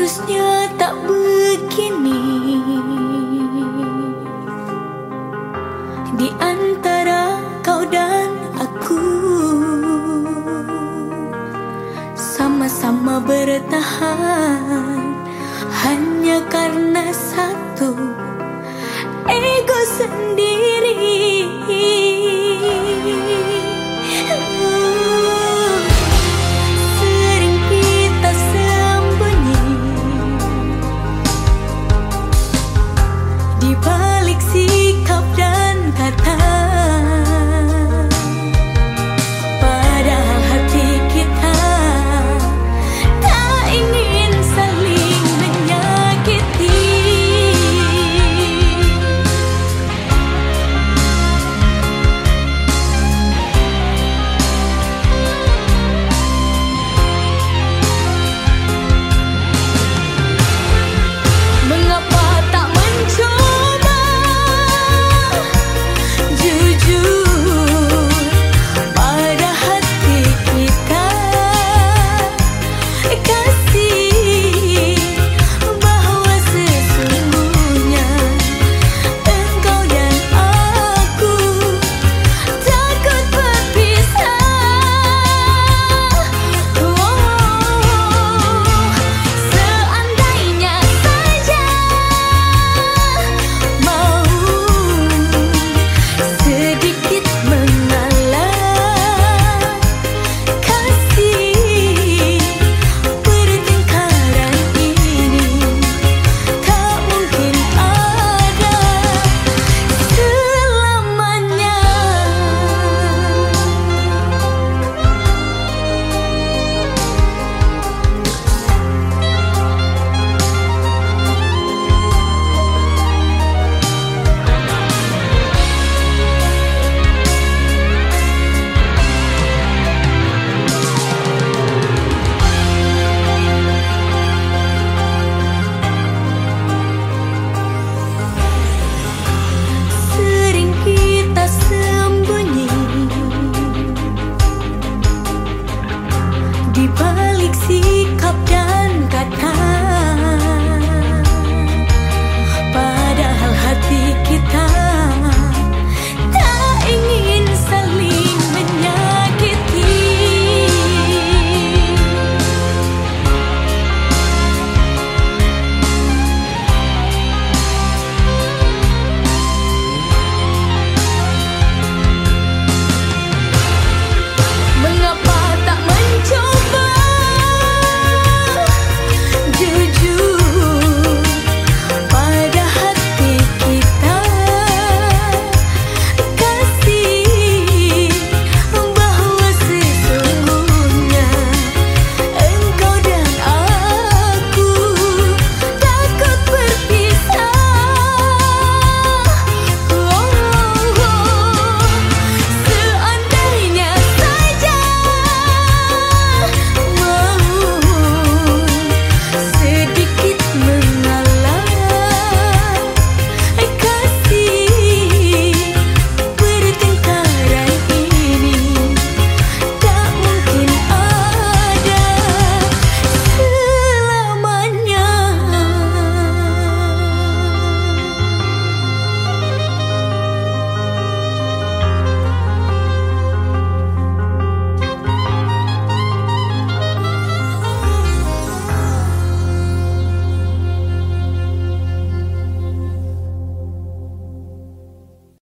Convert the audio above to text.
seharusnya tak begini. Di antara kau dan aku Sama-sama bertahan. Di balik sikap dan kata